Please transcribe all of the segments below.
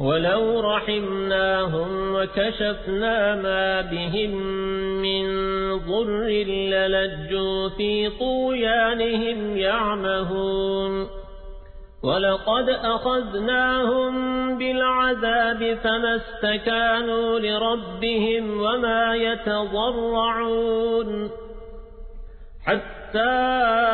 ولو رحمناهم وكشفنا ما بهم من ضر للجوا في طويانهم يعمهون ولقد أخذناهم بالعذاب فما استكانوا لربهم وما يتضرعون حتى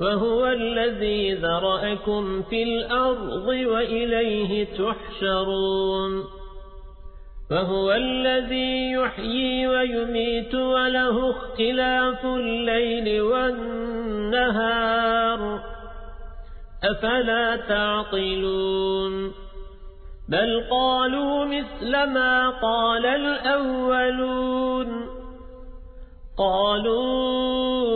وهو الذي ذرأكم في الأرض وإليه تحشرون. فهو الذي يحيي ويميت وله اختلاف الليل والنهار. أفلا تعقلون؟ بل قالوا مثل ما قال الأولون. قالوا